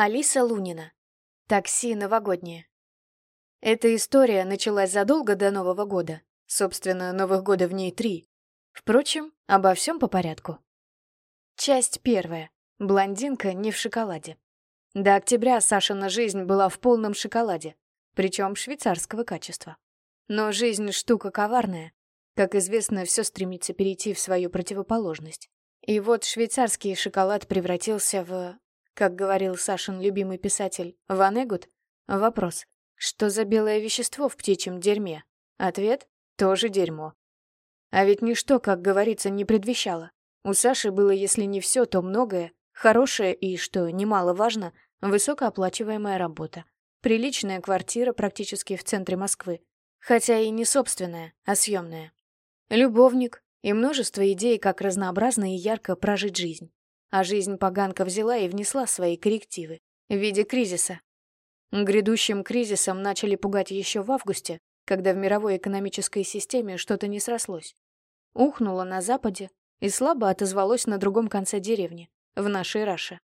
Алиса Лунина. Такси новогоднее. Эта история началась задолго до Нового года. Собственно, Новых года в ней три. Впрочем, обо всем по порядку. Часть первая. Блондинка не в шоколаде. До октября Сашина жизнь была в полном шоколаде, причем швейцарского качества. Но жизнь штука коварная. Как известно, все стремится перейти в свою противоположность. И вот швейцарский шоколад превратился в как говорил Сашин любимый писатель Ванегут, вопрос «Что за белое вещество в птичьем дерьме?» Ответ «Тоже дерьмо». А ведь ничто, как говорится, не предвещало. У Саши было, если не все, то многое, хорошее и, что немаловажно, высокооплачиваемая работа. Приличная квартира практически в центре Москвы. Хотя и не собственная, а съемная. Любовник и множество идей, как разнообразно и ярко прожить жизнь. А жизнь поганка взяла и внесла свои коррективы в виде кризиса. Грядущим кризисом начали пугать еще в августе, когда в мировой экономической системе что-то не срослось. Ухнуло на западе и слабо отозвалось на другом конце деревни, в нашей Раше.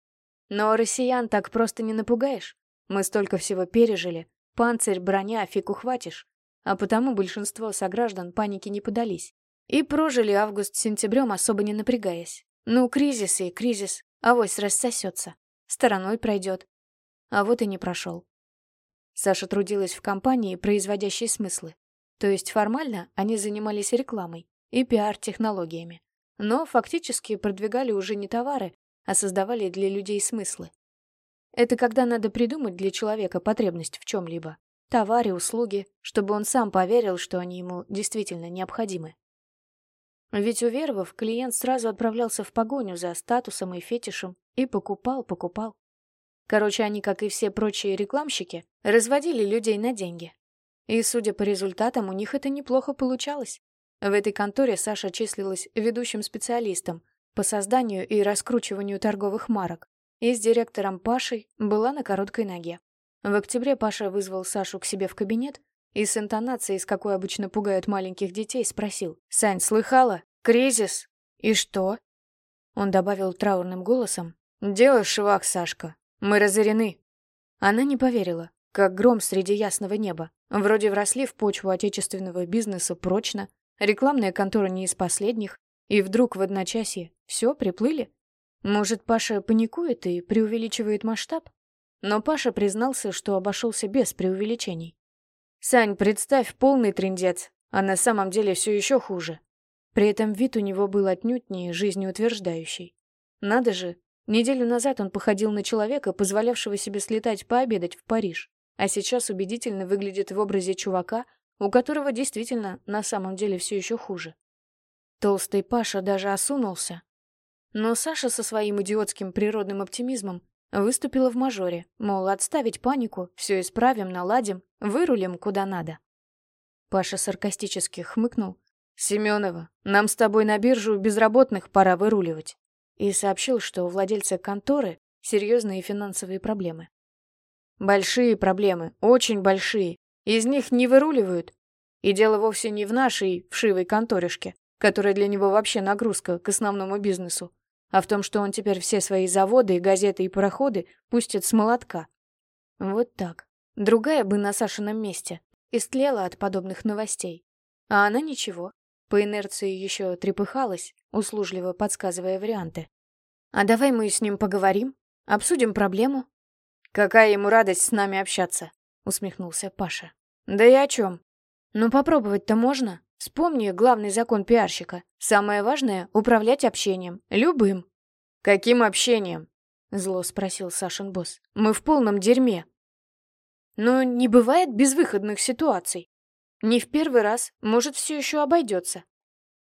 Но россиян так просто не напугаешь. Мы столько всего пережили. Панцирь, броня, фиг ухватишь. А потому большинство сограждан паники не подались. И прожили август с сентябрем, особо не напрягаясь. Ну, кризис и кризис, авось рассосется, стороной пройдет. А вот и не прошел. Саша трудилась в компании, производящей смыслы. То есть формально они занимались рекламой и пиар-технологиями. Но фактически продвигали уже не товары, а создавали для людей смыслы. Это когда надо придумать для человека потребность в чем-либо. Товаре, услуги, чтобы он сам поверил, что они ему действительно необходимы. Ведь уверовав, клиент сразу отправлялся в погоню за статусом и фетишем и покупал, покупал. Короче, они, как и все прочие рекламщики, разводили людей на деньги. И, судя по результатам, у них это неплохо получалось. В этой конторе Саша числилась ведущим специалистом по созданию и раскручиванию торговых марок, и с директором Пашей была на короткой ноге. В октябре Паша вызвал Сашу к себе в кабинет и с интонацией, с какой обычно пугают маленьких детей, спросил. «Сань, слыхала? Кризис? И что?» Он добавил траурным голосом. «Дело швах, Сашка. Мы разорены». Она не поверила, как гром среди ясного неба. Вроде вросли в почву отечественного бизнеса прочно, рекламная контора не из последних, и вдруг в одночасье все приплыли. Может, Паша паникует и преувеличивает масштаб? Но Паша признался, что обошелся без преувеличений. Сань, представь, полный трындец, а на самом деле все еще хуже. При этом вид у него был отнюдь не жизнеутверждающий. Надо же, неделю назад он походил на человека, позволявшего себе слетать пообедать в Париж, а сейчас убедительно выглядит в образе чувака, у которого действительно на самом деле все еще хуже. Толстый Паша даже осунулся. Но Саша со своим идиотским природным оптимизмом Выступила в мажоре, мол, отставить панику, все исправим, наладим, вырулим куда надо. Паша саркастически хмыкнул. «Семенова, нам с тобой на биржу безработных пора выруливать». И сообщил, что у владельца конторы серьезные финансовые проблемы. «Большие проблемы, очень большие. Из них не выруливают. И дело вовсе не в нашей вшивой конторишке, которая для него вообще нагрузка к основному бизнесу, а в том, что он теперь все свои заводы, и газеты и пароходы пустит с молотка. Вот так. Другая бы на Сашином месте истлела от подобных новостей. А она ничего. По инерции еще трепыхалась, услужливо подсказывая варианты. «А давай мы с ним поговорим, обсудим проблему». «Какая ему радость с нами общаться», — усмехнулся Паша. «Да и о чем? Ну попробовать-то можно. Вспомни главный закон пиарщика. Самое важное — управлять общением. Любым. «Каким общением?» — зло спросил Сашин босс. «Мы в полном дерьме». «Но не бывает безвыходных ситуаций. Не в первый раз, может, все еще обойдется».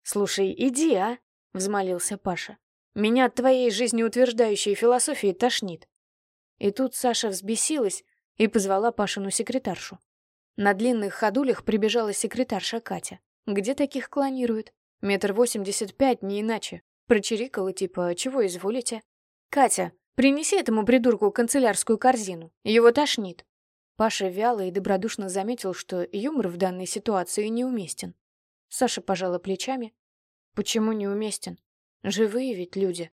«Слушай, иди, а?» — взмолился Паша. «Меня от твоей жизнеутверждающей философии тошнит». И тут Саша взбесилась и позвала Пашину секретаршу. На длинных ходулях прибежала секретарша Катя. Где таких клонируют? Метр восемьдесят пять, не иначе. Прочирикала типа «Чего изволите?» «Катя, принеси этому придурку канцелярскую корзину. Его тошнит». Паша вяло и добродушно заметил, что юмор в данной ситуации неуместен. Саша пожала плечами. «Почему неуместен? Живые ведь люди».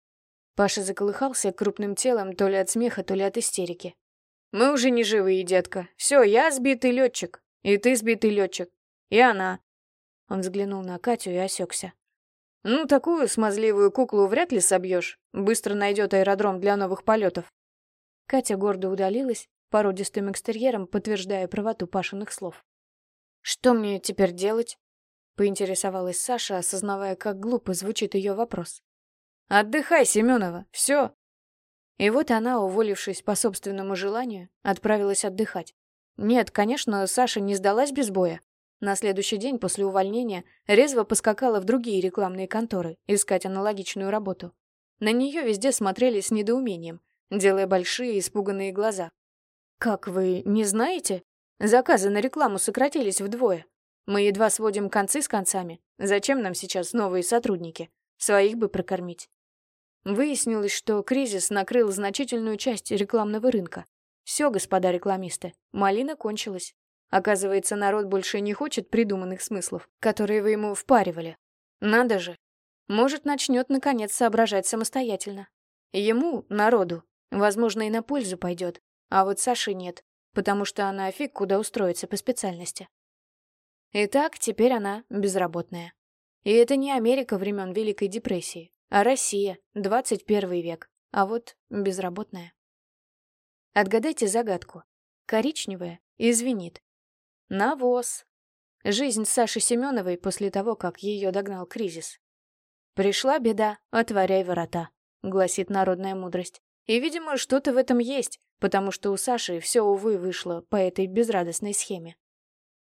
Паша заколыхался крупным телом то ли от смеха, то ли от истерики. «Мы уже не живые, детка. Все, я сбитый летчик. И ты сбитый летчик. И она». Он взглянул на Катю и осекся. «Ну, такую смазливую куклу вряд ли собьешь. Быстро найдет аэродром для новых полетов». Катя гордо удалилась, породистым экстерьером подтверждая правоту Пашиных слов. «Что мне теперь делать?» — поинтересовалась Саша, осознавая, как глупо звучит ее вопрос. «Отдыхай, Семенова, все!» И вот она, уволившись по собственному желанию, отправилась отдыхать. Нет, конечно, Саша не сдалась без боя. На следующий день после увольнения резво поскакала в другие рекламные конторы искать аналогичную работу. На нее везде смотрели с недоумением, делая большие испуганные глаза. «Как вы, не знаете? Заказы на рекламу сократились вдвое. Мы едва сводим концы с концами. Зачем нам сейчас новые сотрудники? Своих бы прокормить». Выяснилось, что кризис накрыл значительную часть рекламного рынка. Все, господа рекламисты, малина кончилась. Оказывается, народ больше не хочет придуманных смыслов, которые вы ему впаривали. Надо же. Может, начнет, наконец, соображать самостоятельно. Ему, народу, возможно, и на пользу пойдет. А вот Саше нет, потому что она фиг куда устроится по специальности. Итак, теперь она безработная. И это не Америка времен Великой депрессии. А Россия, 21 век, а вот безработная. Отгадайте загадку. Коричневая и звенит. Навоз. Жизнь Саши Семеновой после того, как ее догнал кризис. «Пришла беда, отворяй ворота», — гласит народная мудрость. И, видимо, что-то в этом есть, потому что у Саши все, увы, вышло по этой безрадостной схеме.